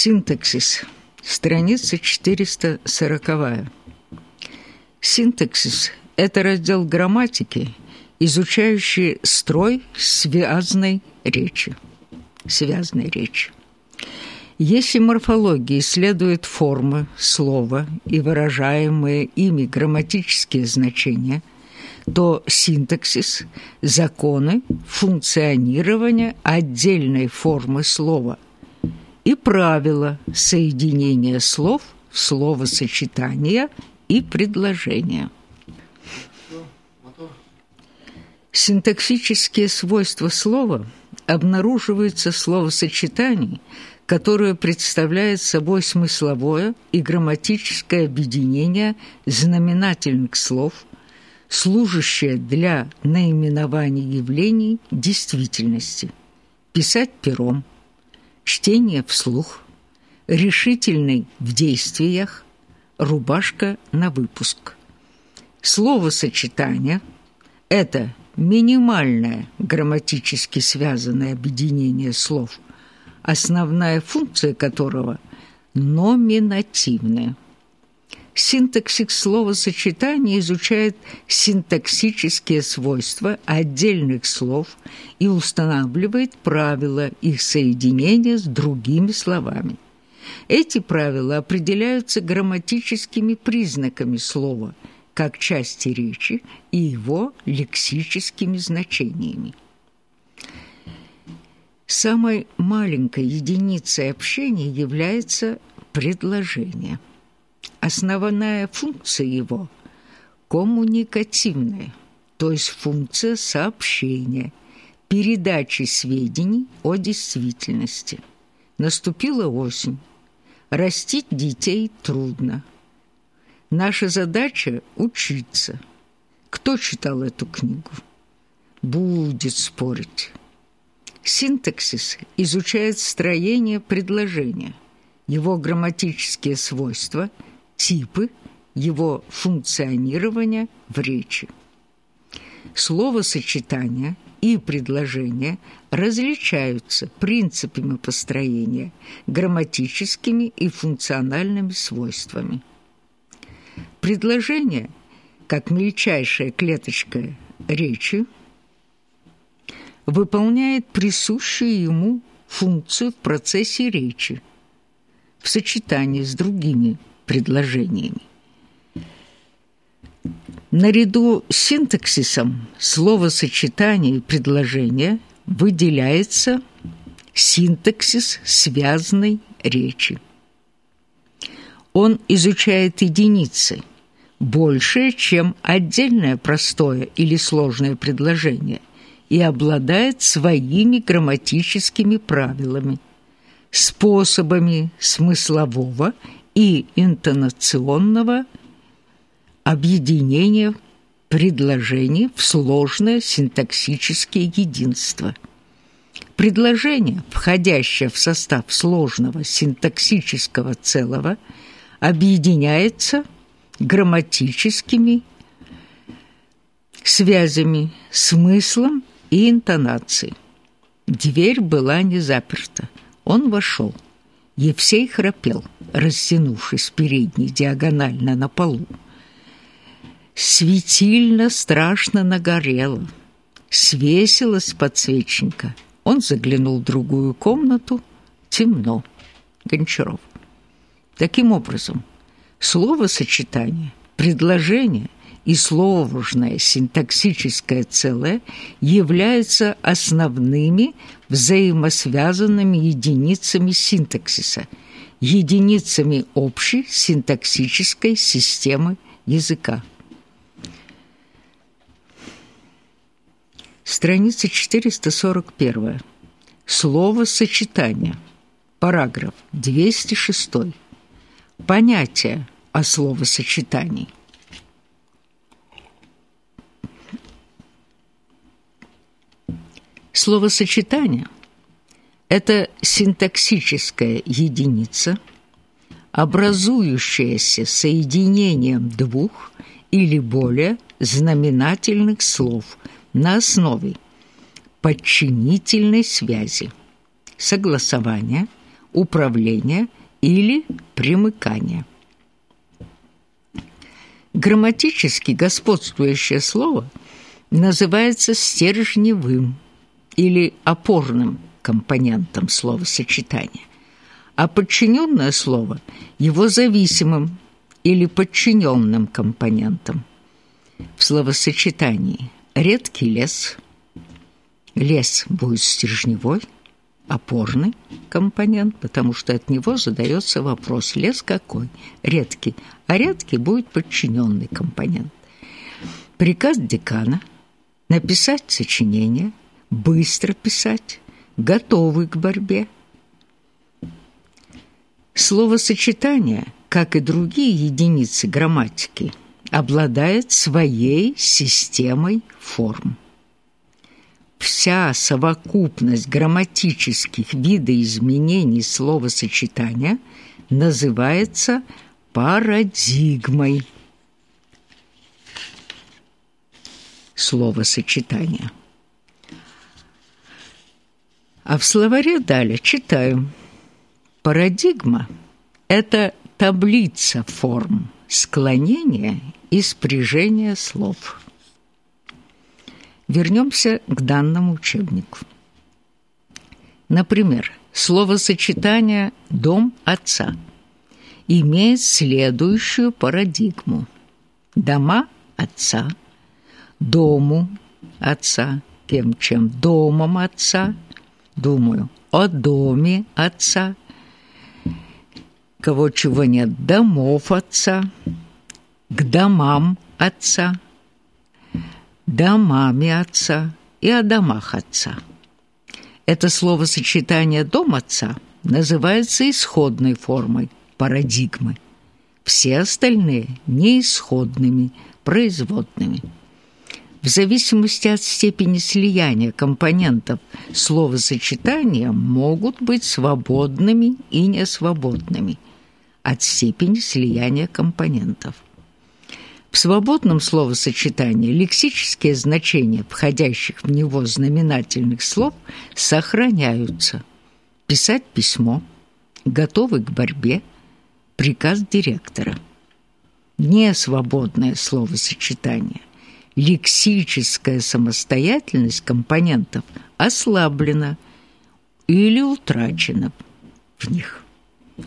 Синтаксис. Страница 440. Синтаксис – это раздел грамматики, изучающий строй связной речи. Связной речи. Если морфология исследует формы слова и выражаемые ими грамматические значения, то синтаксис – законы функционирования отдельной формы слова и правила соединения слов, словосочетания и предложения. Синтаксические свойства слова обнаруживаются в словосочетании – которое представляет собой смысловое и грамматическое объединение знаменательных слов, служащее для наименования явлений действительности. Писать пером, чтение вслух, решительный в действиях, рубашка на выпуск. Словосочетание – это минимальное грамматически связанное объединение слов – основная функция которого – номинативная. Синтаксис словосочетания изучает синтаксические свойства отдельных слов и устанавливает правила их соединения с другими словами. Эти правила определяются грамматическими признаками слова, как части речи и его лексическими значениями. Самой маленькой единицей общения является предложение. Основная функция его – коммуникативная, то есть функция сообщения, передачи сведений о действительности. Наступила осень. Растить детей трудно. Наша задача – учиться. Кто читал эту книгу? Будет спорить. Синтаксис изучает строение предложения, его грамматические свойства, типы, его функционирование в речи. Словосочетания и предложения различаются принципами построения, грамматическими и функциональными свойствами. Предложение, как мельчайшая клеточка речи – выполняет присущую ему функцию в процессе речи в сочетании с другими предложениями. Наряду с синтаксисом словосочетания и предложения выделяется синтаксис связанной речи. Он изучает единицы, большее, чем отдельное простое или сложное предложение, и обладает своими грамматическими правилами, способами смыслового и интонационного объединения предложений в сложное синтаксическое единство. Предложение, входящее в состав сложного синтаксического целого, объединяется грамматическими связями, смыслом и интонацией. Дверь была не заперта. Он вошел. Евсей храпел, растянувшись передней диагонально на полу. Светильно страшно нагорело. Свесилась подсвечника. Он заглянул в другую комнату. Темно. Гончаров. Таким образом, словосочетание, предложение – и сложное синтаксическое целое являются основными взаимосвязанными единицами синтаксиса, единицами общей синтаксической системы языка. Страница 441. Словосочетание. Параграф 206. Понятие о словосочетании. Словосочетание – это синтаксическая единица, образующаяся соединением двух или более знаменательных слов на основе подчинительной связи, согласования, управления или примыкания. Грамматически господствующее слово называется стержневым или опорным компонентом словосочетания, а подчиненное слово – его зависимым или подчиненным компонентом. В словосочетании редкий лес, лес будет стержневой, опорный компонент, потому что от него задается вопрос, лес какой? Редкий. А редкий будет подчиненный компонент. Приказ декана – написать сочинение, быстро писать, готовый к борьбе. Словосочетание, как и другие единицы грамматики, обладает своей системой форм. Вся совокупность грамматических видоизменений словосочетания называется парадигмой словосочетания. А в словаре далее читаю. Парадигма – это таблица форм склонения и спряжения слов. Вернемся к данному учебнику. Например, словосочетание «дом отца» имеет следующую парадигму. Дома отца, дому отца, кем чем домом отца – думаю о доме отца, кого чего нет, домов отца, к домам отца, домами отца и о домах отца. Это словосочетание «дом отца» называется исходной формой парадигмы. Все остальные – неисходными, производными – в зависимости от степени слияния компонентов словосочетания могут быть свободными и несвободными от степени слияния компонентов. В свободном словосочетании лексические значения входящих в него знаменательных слов сохраняются. Писать письмо, готовый к борьбе, приказ директора. Несвободное словосочетание лексическая самостоятельность компонентов ослаблена или утрачена в них.